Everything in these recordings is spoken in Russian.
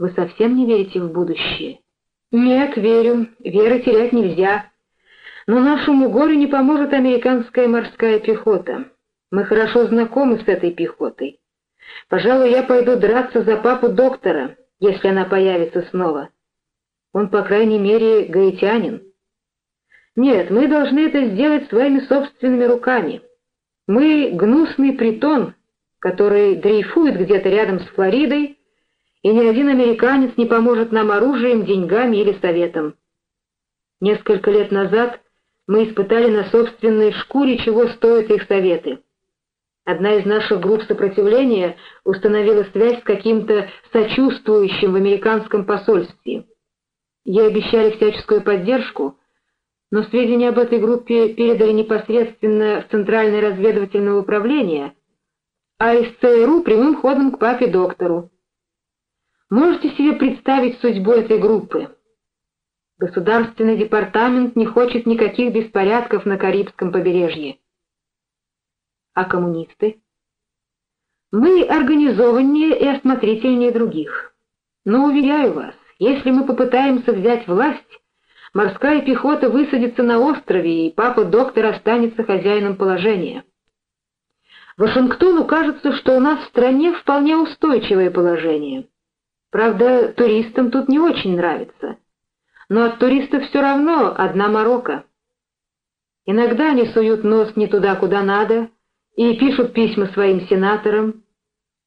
Вы совсем не верите в будущее? Нет, верю. Веры терять нельзя. Но нашему горю не поможет американская морская пехота. Мы хорошо знакомы с этой пехотой. Пожалуй, я пойду драться за папу доктора, если она появится снова. Он, по крайней мере, гаитянин. Нет, мы должны это сделать своими собственными руками. Мы — гнусный притон, который дрейфует где-то рядом с Флоридой, и ни один американец не поможет нам оружием, деньгами или советом. Несколько лет назад мы испытали на собственной шкуре, чего стоят их советы. Одна из наших групп сопротивления установила связь с каким-то сочувствующим в американском посольстве. Ей обещали всяческую поддержку, но сведения об этой группе передали непосредственно в Центральное разведывательное управление, а из ЦРУ прямым ходом к папе-доктору. Можете себе представить судьбу этой группы? Государственный департамент не хочет никаких беспорядков на Карибском побережье. А коммунисты? Мы организованнее и осмотрительнее других. Но, уверяю вас, если мы попытаемся взять власть, морская пехота высадится на острове, и папа-доктор останется хозяином положения. Вашингтону кажется, что у нас в стране вполне устойчивое положение. Правда, туристам тут не очень нравится но от туристов все равно одна морока. Иногда они суют нос не туда, куда надо, и пишут письма своим сенаторам.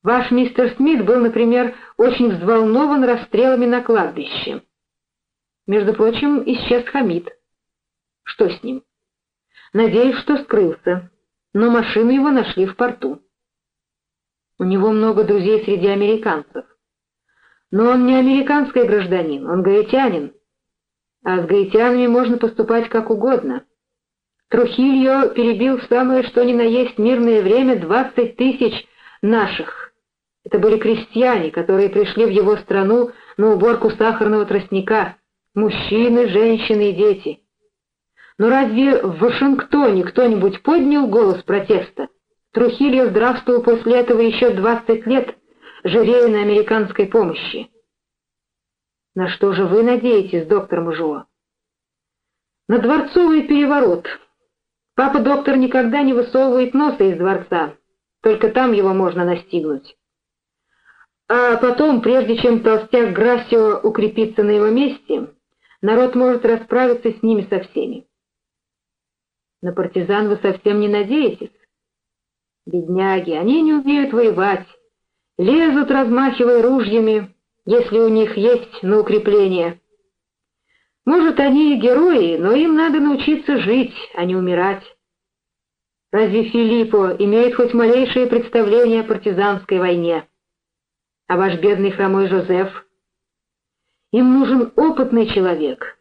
Ваш мистер Смит был, например, очень взволнован расстрелами на кладбище. Между прочим, исчез Хамид. Что с ним? Надеюсь, что скрылся, но машину его нашли в порту. У него много друзей среди американцев. Но он не американский гражданин, он гаитянин а с гаитянами можно поступать как угодно. Трухильо перебил в самое что ни на есть мирное время двадцать тысяч наших. Это были крестьяне, которые пришли в его страну на уборку сахарного тростника, мужчины, женщины и дети. Но разве в Вашингтоне кто-нибудь поднял голос протеста? Трухильо здравствовал после этого еще двадцать лет, жирея на американской помощи. На что же вы надеетесь, доктор Мужо? На дворцовый переворот. Папа-доктор никогда не высовывает носа из дворца, только там его можно настигнуть. А потом, прежде чем толстяк Грасио укрепится на его месте, народ может расправиться с ними со всеми. На партизан вы совсем не надеетесь? Бедняги, они не умеют воевать, лезут, размахивая ружьями, если у них есть на укрепление. Может, они и герои, но им надо научиться жить, а не умирать. Разве Филиппо имеет хоть малейшее представление о партизанской войне? А ваш бедный хромой Жозеф? Им нужен опытный человек.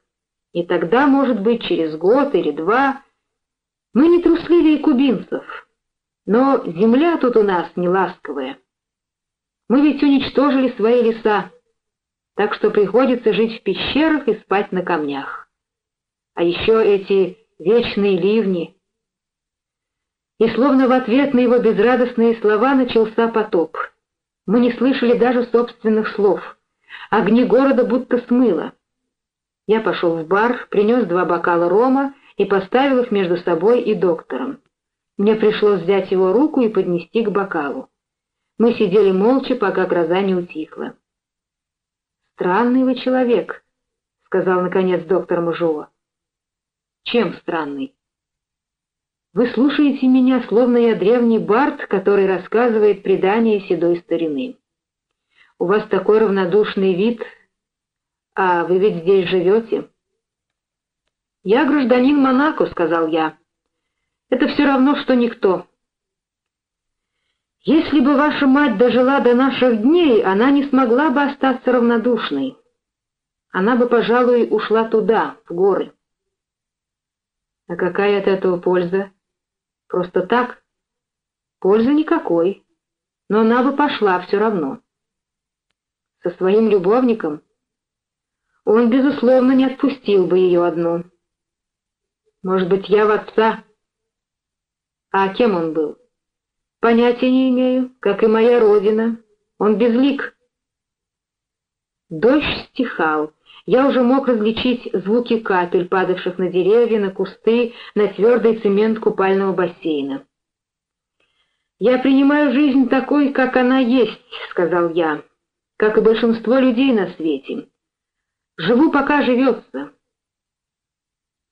И тогда, может быть, через год или два... Мы не трусливее кубинцев, но земля тут у нас не ласковая. Мы ведь уничтожили свои леса, так что приходится жить в пещерах и спать на камнях. А еще эти вечные ливни. И словно в ответ на его безрадостные слова начался потоп. Мы не слышали даже собственных слов. Огни города будто смыло. Я пошел в бар, принес два бокала рома и поставил их между собой и доктором. Мне пришлось взять его руку и поднести к бокалу. Мы сидели молча, пока гроза не утихла. «Странный вы человек», — сказал, наконец, доктор Мужова. «Чем странный?» «Вы слушаете меня, словно я древний бард, который рассказывает предания седой старины. У вас такой равнодушный вид, а вы ведь здесь живете?» «Я гражданин Монако», — сказал я. «Это все равно, что никто». Если бы ваша мать дожила до наших дней, она не смогла бы остаться равнодушной. Она бы, пожалуй, ушла туда, в горы. А какая от этого польза? Просто так? Пользы никакой, но она бы пошла все равно. Со своим любовником он, безусловно, не отпустил бы ее одну. Может быть, я в отца. А кем он был? Понятия не имею, как и моя родина. Он безлик. Дождь стихал. Я уже мог различить звуки капель, падавших на деревья, на кусты, на твердый цемент купального бассейна. «Я принимаю жизнь такой, как она есть», — сказал я, — «как и большинство людей на свете. Живу, пока живется».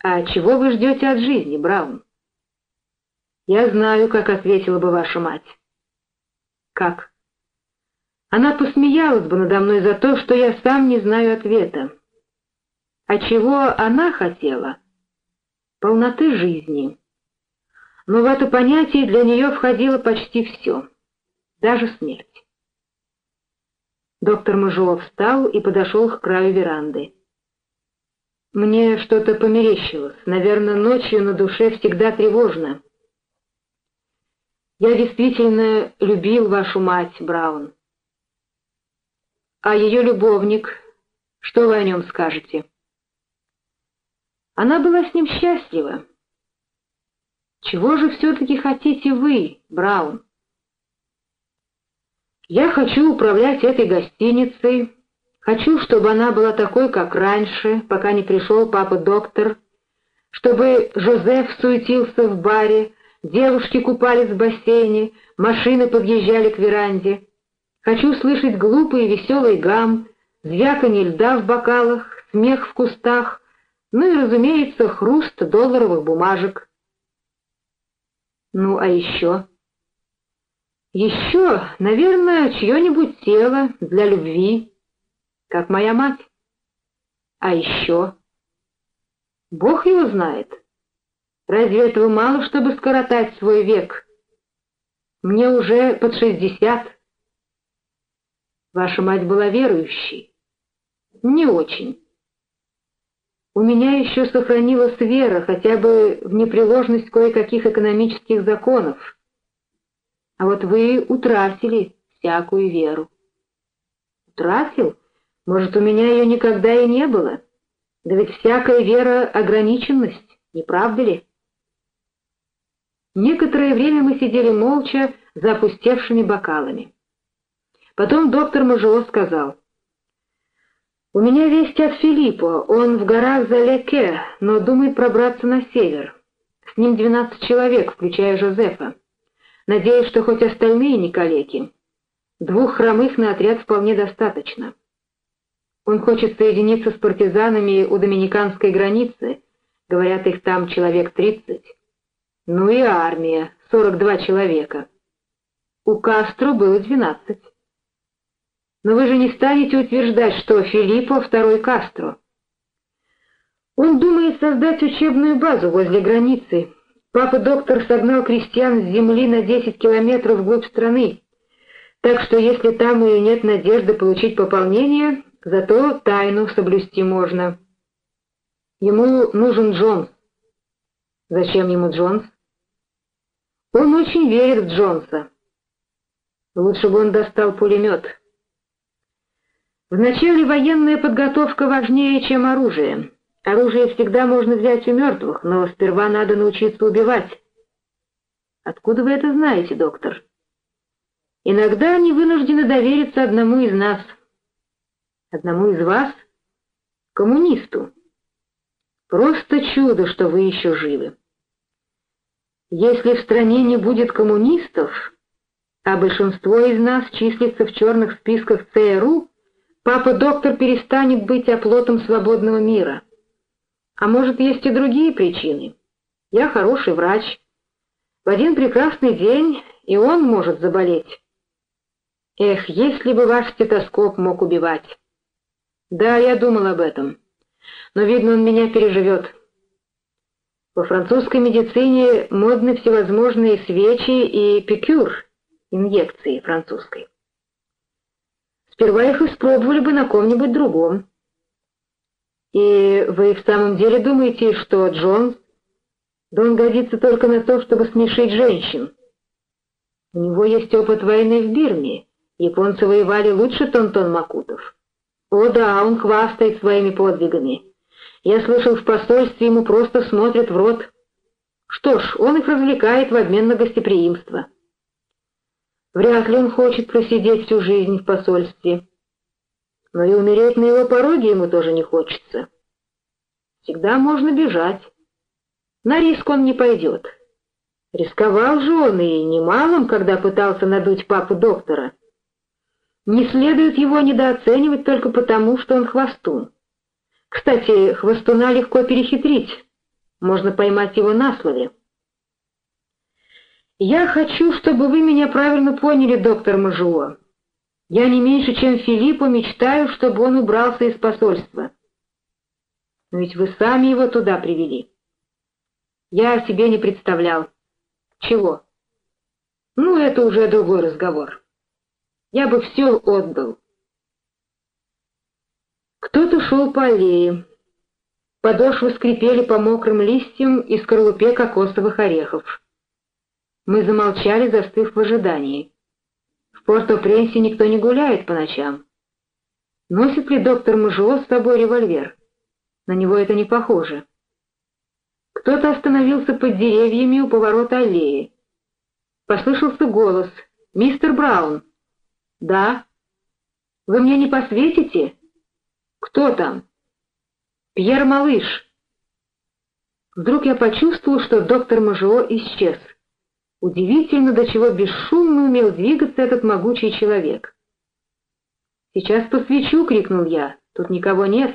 «А чего вы ждете от жизни, Браун?» «Я знаю, как ответила бы ваша мать». «Как?» Она посмеялась бы надо мной за то, что я сам не знаю ответа. А чего она хотела? Полноты жизни. Но в это понятие для нее входило почти все, даже смерть. Доктор Мажуов встал и подошел к краю веранды. Мне что-то померещилось. Наверное, ночью на душе всегда тревожно. Я действительно любил вашу мать, Браун. А ее любовник, что вы о нем скажете? Она была с ним счастлива. Чего же все-таки хотите вы, Браун? Я хочу управлять этой гостиницей, хочу, чтобы она была такой, как раньше, пока не пришел папа-доктор, чтобы Жозеф суетился в баре, девушки купались в бассейне, машины подъезжали к веранде. Хочу слышать глупый и веселый гам, звяканье льда в бокалах, смех в кустах, ну и, разумеется, хруст долларовых бумажек. Ну, а еще? Еще, наверное, чье-нибудь тело для любви, как моя мать. А еще? Бог его знает. Разве этого мало, чтобы скоротать свой век? Мне уже под шестьдесят. Ваша мать была верующей? Не очень. У меня еще сохранилась вера хотя бы в непреложность кое-каких экономических законов. А вот вы утратили всякую веру. Утратил? Может, у меня ее никогда и не было? Да ведь всякая вера — ограниченность, не правда ли? Некоторое время мы сидели молча за опустевшими бокалами. Потом доктор Мажио сказал, «У меня весть от Филиппа. Он в горах за Леке, но думает пробраться на север. С ним двенадцать человек, включая Жозефа. Надеюсь, что хоть остальные не калеки. Двух хромых на отряд вполне достаточно. Он хочет соединиться с партизанами у доминиканской границы. Говорят, их там человек тридцать. Ну и армия, сорок два человека. У Кастро было двенадцать. Но вы же не станете утверждать, что Филиппо — второй Кастро. Он думает создать учебную базу возле границы. Папа-доктор согнал крестьян с земли на 10 километров вглубь страны. Так что если там и нет надежды получить пополнение, зато тайну соблюсти можно. Ему нужен Джонс. Зачем ему Джонс? Он очень верит в Джонса. Лучше бы он достал пулемет. Вначале военная подготовка важнее, чем оружие. Оружие всегда можно взять у мертвых, но сперва надо научиться убивать. Откуда вы это знаете, доктор? Иногда они вынуждены довериться одному из нас. Одному из вас? Коммунисту. Просто чудо, что вы еще живы. Если в стране не будет коммунистов, а большинство из нас числится в черных списках ЦРУ, Папа-доктор перестанет быть оплотом свободного мира. А может, есть и другие причины. Я хороший врач. В один прекрасный день и он может заболеть. Эх, если бы ваш стетоскоп мог убивать. Да, я думал об этом. Но, видно, он меня переживет. Во французской медицине модны всевозможные свечи и пикюр, инъекции французской. Сперва их испробовали бы на ком-нибудь другом. И вы в самом деле думаете, что Джонс, да он годится только на то, чтобы смешить женщин? У него есть опыт войны в Бирме. Японцы воевали лучше Тонтон Макутов. О да, он хвастает своими подвигами. Я слышал, в посольстве ему просто смотрят в рот. Что ж, он их развлекает в обмен на гостеприимство. Вряд ли он хочет просидеть всю жизнь в посольстве. но и умереть на его пороге ему тоже не хочется. Всегда можно бежать. На риск он не пойдет. Рисковал же он и немалым, когда пытался надуть папу доктора. Не следует его недооценивать только потому, что он хвостун. Кстати, хвостуна легко перехитрить. Можно поймать его на слове. «Я хочу, чтобы вы меня правильно поняли, доктор Мажуо. Я не меньше, чем Филиппу, мечтаю, чтобы он убрался из посольства. Но ведь вы сами его туда привели. Я себе не представлял. Чего? Ну, это уже другой разговор. Я бы все отдал. Кто-то шел по аллее. Подошвы скрипели по мокрым листьям и скорлупе кокосовых орехов. Мы замолчали, застыв в ожидании. В Порто-Пренсе никто не гуляет по ночам. Носит ли доктор Мажуо с собой револьвер? На него это не похоже. Кто-то остановился под деревьями у поворота аллеи. Послышался голос. «Мистер Браун!» «Да». «Вы мне не посветите?» «Кто там?» «Пьер Малыш». Вдруг я почувствовал, что доктор Мажио исчез. Удивительно, до чего бесшумно умел двигаться этот могучий человек. «Сейчас посвечу!» — крикнул я. «Тут никого нет!»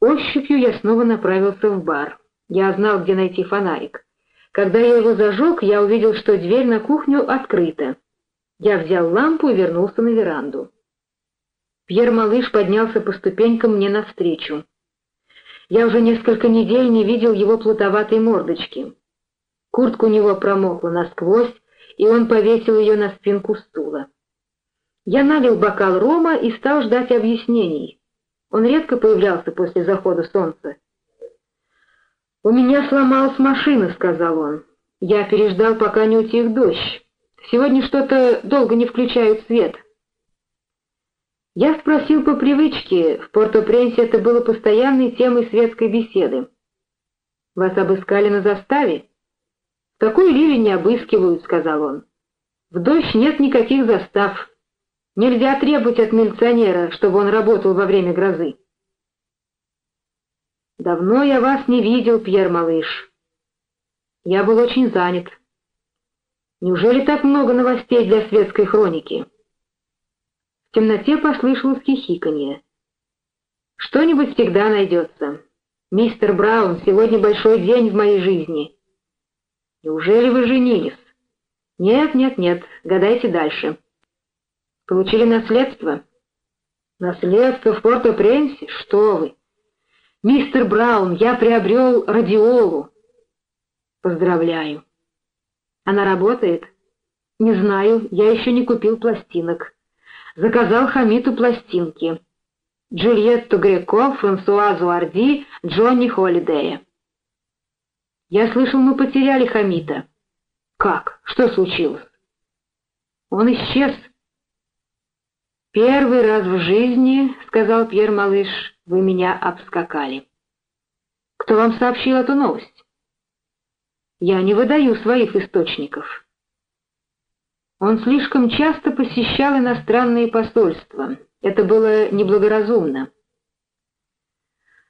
Ощупью я снова направился в бар. Я знал, где найти фонарик. Когда я его зажег, я увидел, что дверь на кухню открыта. Я взял лампу и вернулся на веранду. Пьер-малыш поднялся по ступенькам мне навстречу. Я уже несколько недель не видел его плутоватой мордочки. Куртка у него промокла насквозь, и он повесил ее на спинку стула. Я налил бокал рома и стал ждать объяснений. Он редко появлялся после захода солнца. «У меня сломалась машина», — сказал он. «Я переждал, пока не утих дождь. Сегодня что-то долго не включают свет». Я спросил по привычке, в Порто-Пренсе это было постоянной темой светской беседы. «Вас обыскали на заставе?» «В такой ливень не обыскивают», — сказал он. «В дождь нет никаких застав. Нельзя требовать от милиционера, чтобы он работал во время грозы. Давно я вас не видел, Пьер Малыш. Я был очень занят. Неужели так много новостей для светской хроники? В темноте послышалось хихиканье. Что-нибудь всегда найдется. Мистер Браун, сегодня большой день в моей жизни. Неужели вы женились? Нет, нет, нет, гадайте дальше. Получили наследство? Наследство в Порто-Пренсе? Что вы? Мистер Браун, я приобрел радиолу. Поздравляю. Она работает? Не знаю, я еще не купил пластинок. Заказал Хамиту пластинки. Джульетту Греко, Франсуазу Арди, Джонни Холидея. Я слышал, мы потеряли Хамита. Как? Что случилось? Он исчез. «Первый раз в жизни, — сказал Пьер Малыш, — вы меня обскакали. Кто вам сообщил эту новость? Я не выдаю своих источников». Он слишком часто посещал иностранные посольства. Это было неблагоразумно.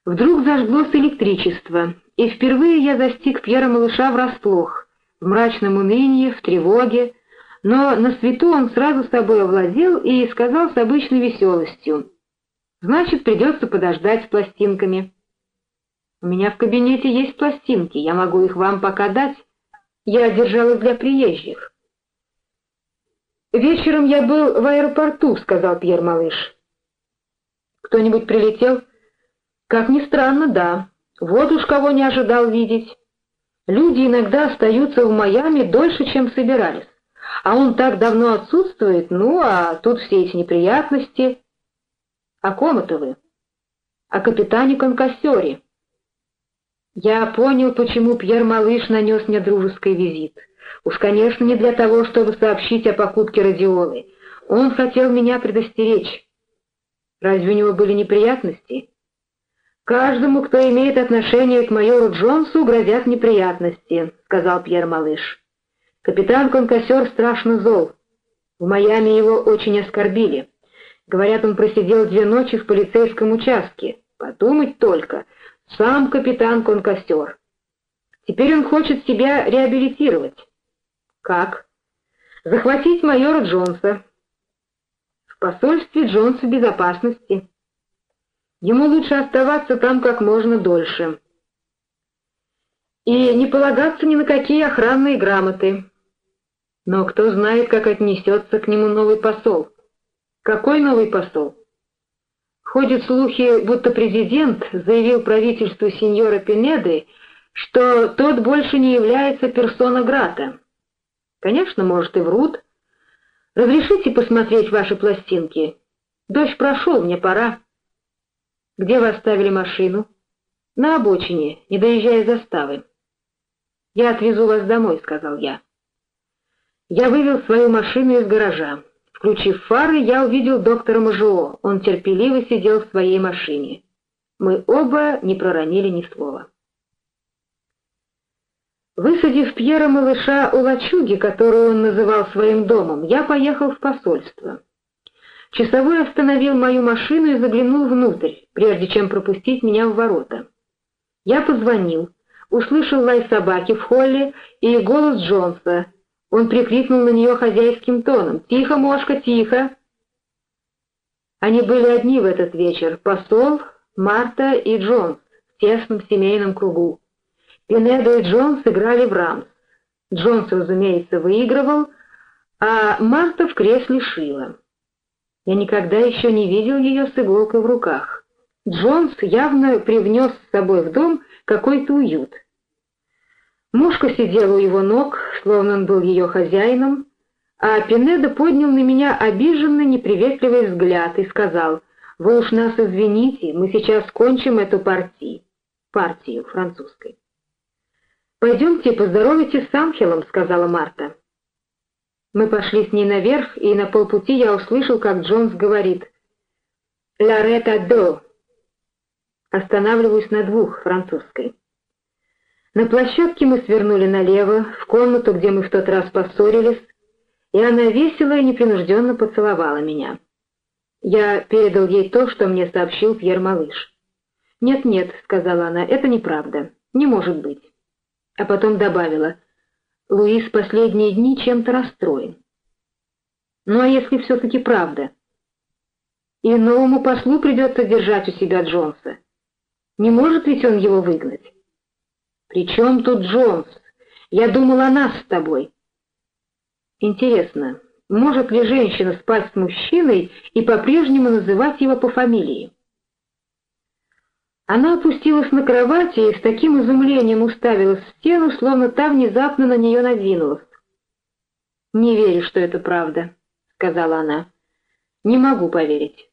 Вдруг зажглось электричество, и впервые я застиг Пьера Малыша врасплох, в мрачном унынии, в тревоге, но на свету он сразу с собой овладел и сказал с обычной веселостью. «Значит, придется подождать с пластинками». «У меня в кабинете есть пластинки, я могу их вам пока дать. Я держал их для приезжих». «Вечером я был в аэропорту», — сказал Пьер Малыш. «Кто-нибудь прилетел?» «Как ни странно, да. Вот уж кого не ожидал видеть. Люди иногда остаются в Майами дольше, чем собирались. А он так давно отсутствует, ну, а тут все эти неприятности. О ком это вы? О капитане Конкассере. Я понял, почему Пьер Малыш нанес мне дружеский визит. Уж, конечно, не для того, чтобы сообщить о покупке радиолы. Он хотел меня предостеречь. Разве у него были неприятности? Каждому, кто имеет отношение к майору Джонсу, грозят неприятности, — сказал Пьер Малыш. Капитан Конкассер страшно зол. В Майами его очень оскорбили. Говорят, он просидел две ночи в полицейском участке. Подумать только, сам капитан-конкостер. Теперь он хочет себя реабилитировать. Как? Захватить майора Джонса. В посольстве Джонса безопасности. Ему лучше оставаться там как можно дольше. И не полагаться ни на какие охранные грамоты. Но кто знает, как отнесется к нему новый посол. Какой новый посол? Ходят слухи, будто президент заявил правительству сеньора Пинеды, что тот больше не является персона Грата. Конечно, может и врут. Разрешите посмотреть ваши пластинки? Дождь прошел, мне пора. Где вы оставили машину? На обочине, не доезжая заставы. Я отвезу вас домой, сказал я. Я вывел свою машину из гаража. Включив фары, я увидел доктора Мажуо. Он терпеливо сидел в своей машине. Мы оба не проронили ни слова. Высадив Пьера малыша у лачуги, которую он называл своим домом, я поехал в посольство. Часовой остановил мою машину и заглянул внутрь, прежде чем пропустить меня в ворота. Я позвонил, услышал лай собаки в холле и голос Джонса, он прикрикнул на нее хозяйским тоном. «Тихо, мошка, тихо!» Они были одни в этот вечер, посол, Марта и Джонс в тесном семейном кругу. Пинедо и Джонс играли в рамс. Джонс, разумеется, выигрывал, а Марта в кресле шила. Я никогда еще не видел ее с иголкой в руках. Джонс явно привнес с собой в дом какой-то уют — Мушка сидела у его ног, словно он был ее хозяином, а Пинеда поднял на меня обиженный, неприветливый взгляд и сказал, «Вы уж нас извините, мы сейчас кончим эту партию». Партию французской. «Пойдемте поздоровайтесь с Анхелом», — сказала Марта. Мы пошли с ней наверх, и на полпути я услышал, как Джонс говорит «Ла рета до». Останавливаюсь на двух французской. На площадке мы свернули налево, в комнату, где мы в тот раз поссорились, и она весело и непринужденно поцеловала меня. Я передал ей то, что мне сообщил Пьер Малыш. «Нет-нет», — сказала она, — «это неправда. Не может быть». А потом добавила, «Луис последние дни чем-то расстроен». «Ну а если все-таки правда?» «И новому послу придется держать у себя Джонса. Не может ведь он его выгнать?» «При чем тут Джонс? Я думал о нас с тобой». Интересно, может ли женщина спать с мужчиной и по-прежнему называть его по фамилии? Она опустилась на кровати и с таким изумлением уставилась в стену, словно та внезапно на нее надвинулась. «Не верю, что это правда», — сказала она. «Не могу поверить.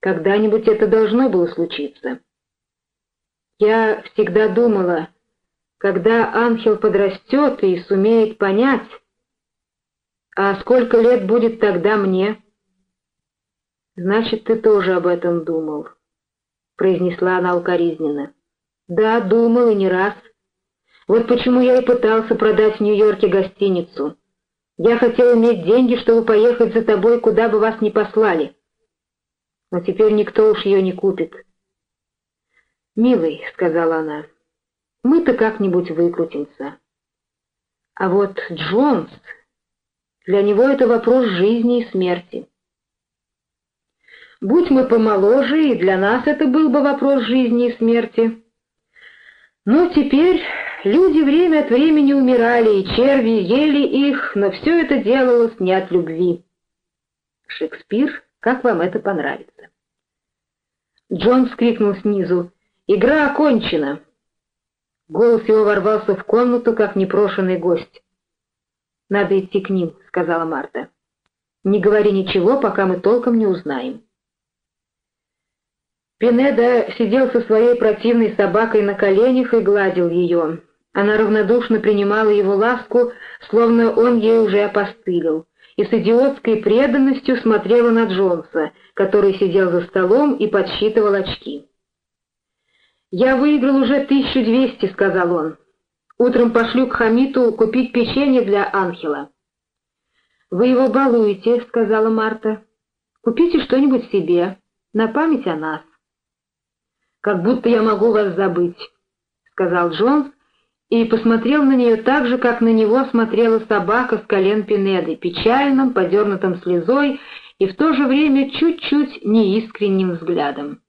Когда-нибудь это должно было случиться». Я всегда думала, когда ангел подрастет и сумеет понять, а сколько лет будет тогда мне? Значит, ты тоже об этом думал, произнесла она укоризненно. Да, думал и не раз. Вот почему я и пытался продать в Нью-Йорке гостиницу. Я хотел иметь деньги, чтобы поехать за тобой, куда бы вас ни послали. Но теперь никто уж ее не купит. «Милый», — сказала она, — «мы-то как-нибудь выкрутимся». А вот Джонс, для него это вопрос жизни и смерти. Будь мы помоложе, и для нас это был бы вопрос жизни и смерти. Но теперь люди время от времени умирали, и черви ели их, но все это делалось не от любви. Шекспир, как вам это понравится? Джон вскрикнул снизу. Игра окончена!» Голос его ворвался в комнату, как непрошенный гость. «Надо идти к ним», — сказала Марта. «Не говори ничего, пока мы толком не узнаем». Пинеда сидел со своей противной собакой на коленях и гладил ее. Она равнодушно принимала его ласку, словно он ей уже опостылил, и с идиотской преданностью смотрела на Джонса, который сидел за столом и подсчитывал очки. «Я выиграл уже 1200», — сказал он. «Утром пошлю к Хамиту купить печенье для Анхела». «Вы его балуете», — сказала Марта. Купите что-нибудь себе, на память о нас. «Как будто я могу вас забыть», — сказал Джонс, и посмотрел на нее так же, как на него смотрела собака с колен Пинеды, печальным, подернутым слезой и в то же время чуть-чуть неискренним взглядом.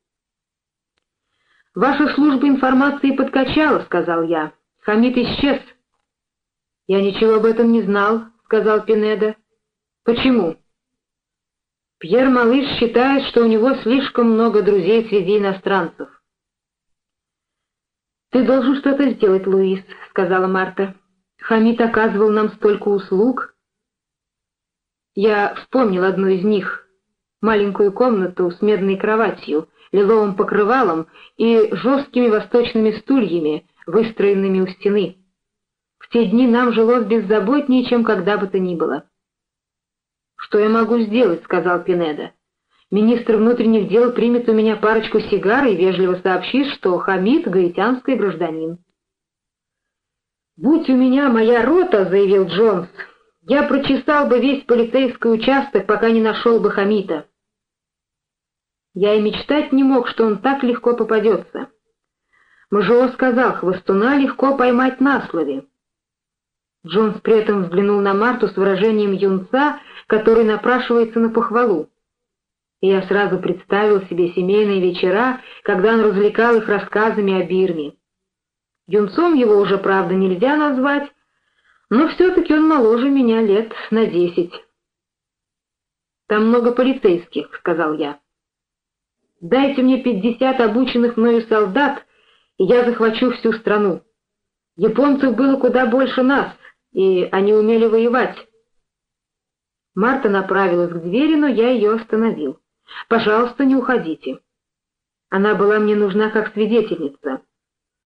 «Ваша служба информации подкачала», — сказал я. «Хамид исчез». «Я ничего об этом не знал», — сказал Пинеда. «Почему?» «Пьер Малыш считает, что у него слишком много друзей среди иностранцев». «Ты должен что-то сделать, Луис», — сказала Марта. «Хамид оказывал нам столько услуг». Я вспомнил одну из них, маленькую комнату с медной кроватью, лиловым покрывалом и жесткими восточными стульями, выстроенными у стены. В те дни нам жилось беззаботнее, чем когда бы то ни было. «Что я могу сделать?» — сказал Пинеда. «Министр внутренних дел примет у меня парочку сигар и вежливо сообщит, что Хамид — гаитянский гражданин». «Будь у меня моя рота», — заявил Джонс, — «я прочесал бы весь полицейский участок, пока не нашел бы Хамита». Я и мечтать не мог, что он так легко попадется. Мажо сказал, хвостуна легко поймать на слове. Джонс при этом взглянул на Марту с выражением юнца, который напрашивается на похвалу. И я сразу представил себе семейные вечера, когда он развлекал их рассказами о Бирме. Юнцом его уже, правда, нельзя назвать, но все-таки он моложе меня лет на десять. «Там много полицейских», — сказал я. «Дайте мне пятьдесят обученных мною солдат, и я захвачу всю страну. Японцев было куда больше нас, и они умели воевать. Марта направилась к двери, но я ее остановил. «Пожалуйста, не уходите». Она была мне нужна как свидетельница.